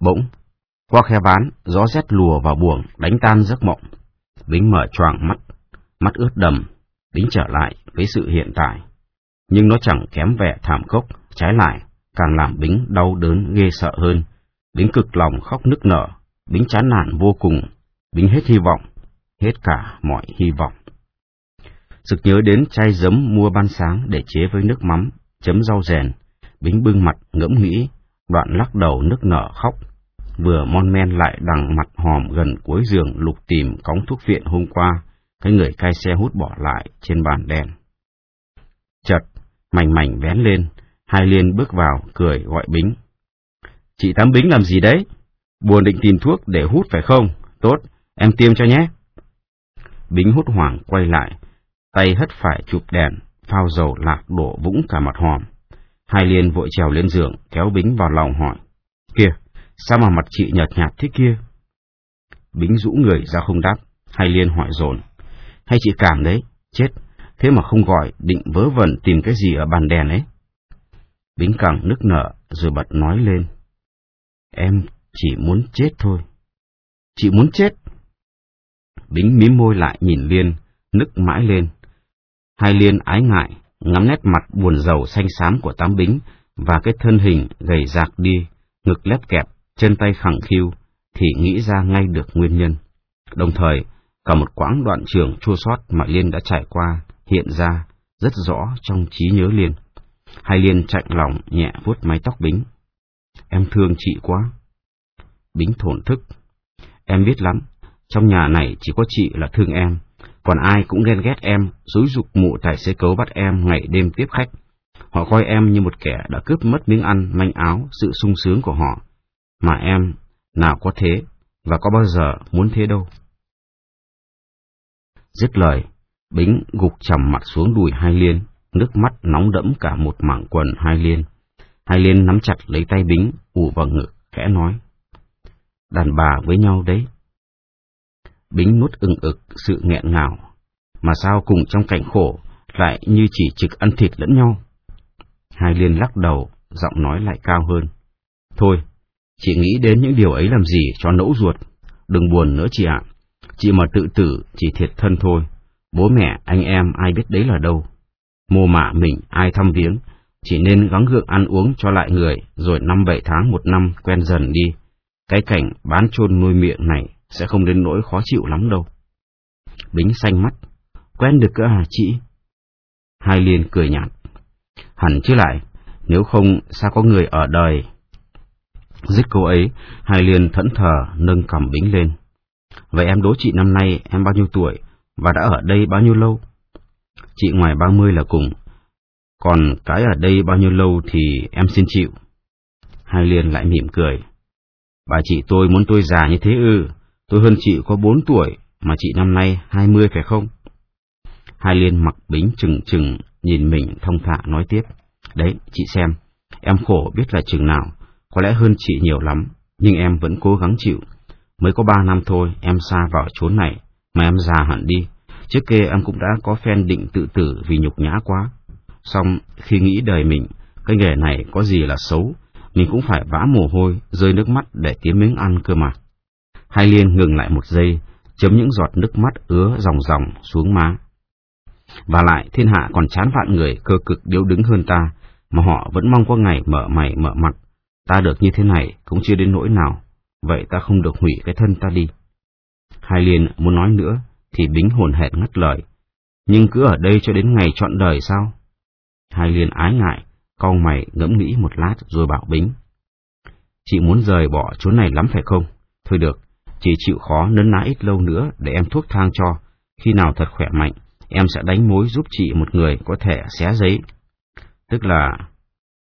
Bỗng, qua khe ván, gió rét lùa vào buồng, đánh tan giấc mộng. Bính mở choàng mắt, mắt ướt đầm, Bính trở lại với sự hiện tại. Nhưng nó chẳng kém vẻ thảm khốc, trái lại, càng làm Bính đau đớn ghê sợ hơn. Bính cực lòng khóc nức nở, Bính chán nản vô cùng, Bính hết hy vọng, hết cả mọi hy vọng. Sực nhớ đến chai giấm mua ban sáng để chế với nước mắm, chấm rau rèn, Bính bưng mặt ngẫm nghĩ, đoạn lắc đầu nức nở khóc, vừa mon men lại đằng mặt hòm gần cuối giường lục tìm cống thuốc viện hôm qua, cái người cai xe hút bỏ lại trên bàn đèn. Chật, mảnh mảnh vén lên, hai liên bước vào, cười gọi Bính. Chị Tám Bính làm gì đấy? Buồn định tìm thuốc để hút phải không? Tốt, em tiêm cho nhé. Bính hút hoảng quay lại, tay hất phải chụp đèn, phao dầu lạc đổ vũng cả mặt hòm. Hai liên vội trèo lên giường, kéo Bính vào lòng hỏi. Kìa, sao mà mặt chị nhợt nhạt thế kia? Bính rũ người ra không đáp, hai liên hỏi dồn Hay chị cảm đấy, chết, thế mà không gọi, định vớ vẩn tìm cái gì ở bàn đèn ấy? Bính càng nức nở, rồi bật nói lên. Em chỉ muốn chết thôi. Chị muốn chết? Bính mím môi lại nhìn Liên, nức mãi lên. Hai Liên ái ngại, ngắm nét mặt buồn rầu xanh xám của tám Bính và cái thân hình gầy rạc đi, ngực lép kẹp, chân tay khẳng khiu, thì nghĩ ra ngay được nguyên nhân. Đồng thời, cả một quãng đoạn trường chua sót mà Liên đã trải qua hiện ra rất rõ trong trí nhớ Liên. Hai Liên chạnh lòng nhẹ vuốt mái tóc Bính. Em thương chị quá. Bính thổn thức. Em biết lắm, trong nhà này chỉ có chị là thương em, còn ai cũng ghen ghét em, xúi dục mụ tài xế cấu bắt em ngày đêm tiếp khách. Họ coi em như một kẻ đã cướp mất miếng ăn, manh áo, sự sung sướng của họ. Mà em, nào có thế, và có bao giờ muốn thế đâu. Dứt lời, Bính gục chầm mặt xuống đùi hai liên, nước mắt nóng đẫm cả một mảng quần hai liên. Hai liên nắm chặt lấy tay Bính, ủ vào ngực, khẽ nói. Đàn bà với nhau đấy. Bính nuốt ưng ực sự nghẹn ngào, mà sao cùng trong cảnh khổ lại như chỉ trực ăn thịt lẫn nhau. Hai liên lắc đầu, giọng nói lại cao hơn. Thôi, chị nghĩ đến những điều ấy làm gì cho nẫu ruột. Đừng buồn nữa chị ạ. Chị mà tự tử chỉ thiệt thân thôi. Bố mẹ, anh em ai biết đấy là đâu. mô mả mình ai thăm viếng, chỉ nên gắng gượng ăn uống cho lại người, rồi năm bảy tháng một năm quen dần đi. Cái cảnh bán chôn nuôi miệng này sẽ không đến nỗi khó chịu lắm đâu. Bính xanh mắt, quen được cơ hả chị? Hai liền cười nhạt. Hẳn chứ lại, nếu không sao có người ở đời. Dứt câu ấy, hai liền thẫn thờ nâng cầm bính lên. Vậy em đố chị năm nay em bao nhiêu tuổi và đã ở đây bao nhiêu lâu? Chị ngoài ba mươi là cùng, còn cái ở đây bao nhiêu lâu thì em xin chịu. Hai liền lại mỉm cười. Bà chị tôi muốn tôi già như thế ư, tôi hơn chị có bốn tuổi, mà chị năm nay hai mươi phải không? Hai liên mặc bính chừng chừng, nhìn mình thông thả nói tiếp. Đấy, chị xem, em khổ biết là chừng nào, có lẽ hơn chị nhiều lắm, nhưng em vẫn cố gắng chịu. Mới có ba năm thôi, em xa vào chốn này, mà em già hẳn đi. Trước kia em cũng đã có phen định tự tử vì nhục nhã quá. Xong, khi nghĩ đời mình, cái nghề này có gì là xấu, mình cũng phải vã mồ hôi, rơi nước mắt để kiếm miếng ăn cơ mà. Hai Liên ngừng lại một giây, chấm những giọt nước mắt ứa ròng ròng xuống má. Và lại thiên hạ còn chán vạn người cơ cực điếu đứng hơn ta, mà họ vẫn mong có ngày mở mày mở mặt. Ta được như thế này cũng chưa đến nỗi nào, vậy ta không được hủy cái thân ta đi. Hai Liên muốn nói nữa, thì Bính hồn hẹn ngắt lời. Nhưng cứ ở đây cho đến ngày trọn đời sao? Hai Liên ái ngại, cau mày ngẫm nghĩ một lát rồi bảo Bính. Chị muốn rời bỏ chỗ này lắm phải không? Thôi được, chỉ chịu khó nấn ná ít lâu nữa để em thuốc thang cho. Khi nào thật khỏe mạnh, em sẽ đánh mối giúp chị một người có thể xé giấy. Tức là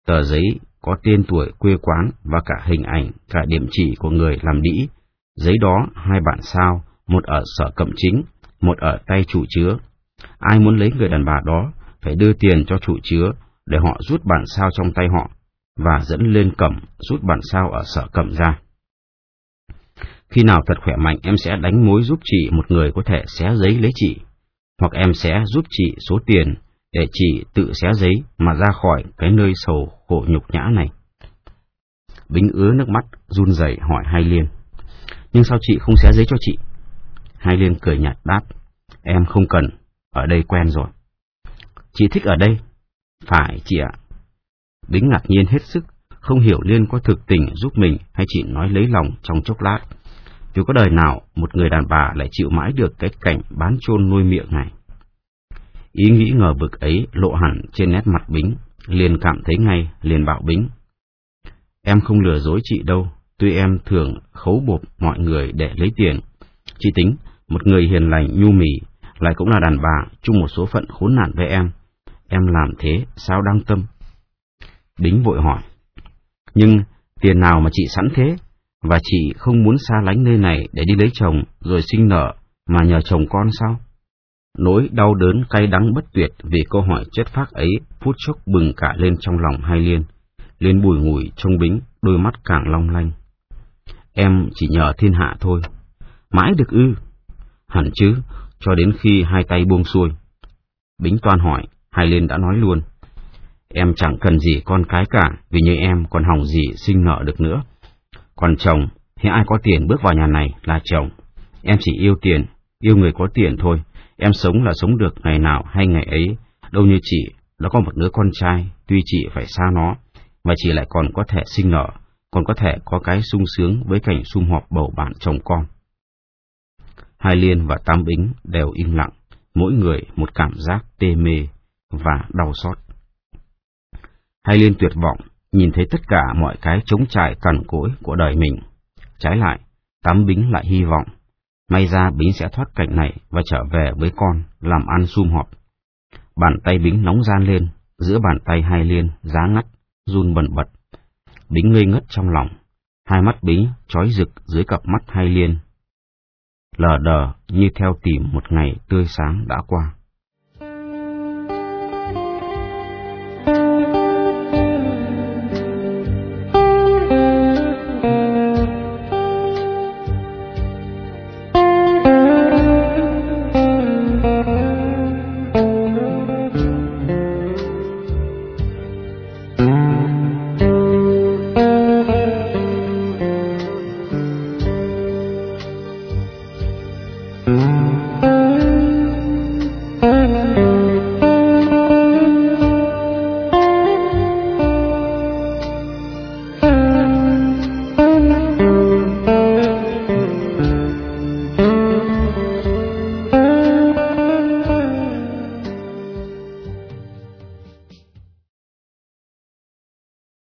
tờ giấy có tên tuổi quê quán và cả hình ảnh, cả điểm chỉ của người làm đĩ. Giấy đó hai bạn sao, một ở sở cẩm chính, một ở tay chủ chứa. Ai muốn lấy người đàn bà đó phải đưa tiền cho chủ chứa để họ rút bản sao trong tay họ và dẫn lên cẩm rút bản sao ở sở cẩm ra. Khi nào thật khỏe mạnh em sẽ đánh mối giúp chị một người có thể xé giấy lấy chị, hoặc em sẽ giúp chị số tiền để chị tự xé giấy mà ra khỏi cái nơi sầu khổ nhục nhã này. Bính ứa nước mắt, run rẩy hỏi Hai Liên. Nhưng sao chị không xé giấy cho chị? Hai Liên cười nhạt đáp. Em không cần, ở đây quen rồi. Chị thích ở đây? Phải chị ạ. Bính ngạc nhiên hết sức, không hiểu Liên có thực tình giúp mình hay chị nói lấy lòng trong chốc lát. Dù có đời nào một người đàn bà lại chịu mãi được cái cảnh bán chôn nuôi miệng này. Ý nghĩ ngờ vực ấy lộ hẳn trên nét mặt Bính, liền cảm thấy ngay, liền bảo Bính. Em không lừa dối chị đâu, tuy em thường khấu bộp mọi người để lấy tiền. Chị tính, một người hiền lành nhu mì, lại cũng là đàn bà, chung một số phận khốn nạn với em. Em làm thế, sao đang tâm? Bính vội hỏi. Nhưng tiền nào mà chị sẵn thế? Và chị không muốn xa lánh nơi này để đi lấy chồng rồi sinh nở mà nhờ chồng con sao? Nỗi đau đớn cay đắng bất tuyệt vì câu hỏi chất phác ấy phút chốc bừng cả lên trong lòng hai liên. Liên bùi ngùi trông bính, đôi mắt càng long lanh. Em chỉ nhờ thiên hạ thôi. Mãi được ư? Hẳn chứ, cho đến khi hai tay buông xuôi. Bính toan hỏi, hai liên đã nói luôn. Em chẳng cần gì con cái cả, vì như em còn hỏng gì sinh nợ được nữa. Còn chồng, thì ai có tiền bước vào nhà này là chồng. Em chỉ yêu tiền, yêu người có tiền thôi. Em sống là sống được ngày nào hay ngày ấy. Đâu như chị, nó có một đứa con trai, tuy chị phải xa nó, mà chị lại còn có thể sinh nở, còn có thể có cái sung sướng với cảnh sum họp bầu bạn chồng con. Hai Liên và Tam Bính đều im lặng, mỗi người một cảm giác tê mê và đau xót. Hai Liên tuyệt vọng, nhìn thấy tất cả mọi cái chống trải cằn cỗi của đời mình. Trái lại, Tám Bính lại hy vọng, may ra Bính sẽ thoát cảnh này và trở về với con, làm ăn sum họp. Bàn tay Bính nóng gian lên, giữa bàn tay hai liên, giá ngắt, run bần bật. Bính ngây ngất trong lòng, hai mắt Bính trói rực dưới cặp mắt hai liên. Lờ đờ như theo tìm một ngày tươi sáng đã qua.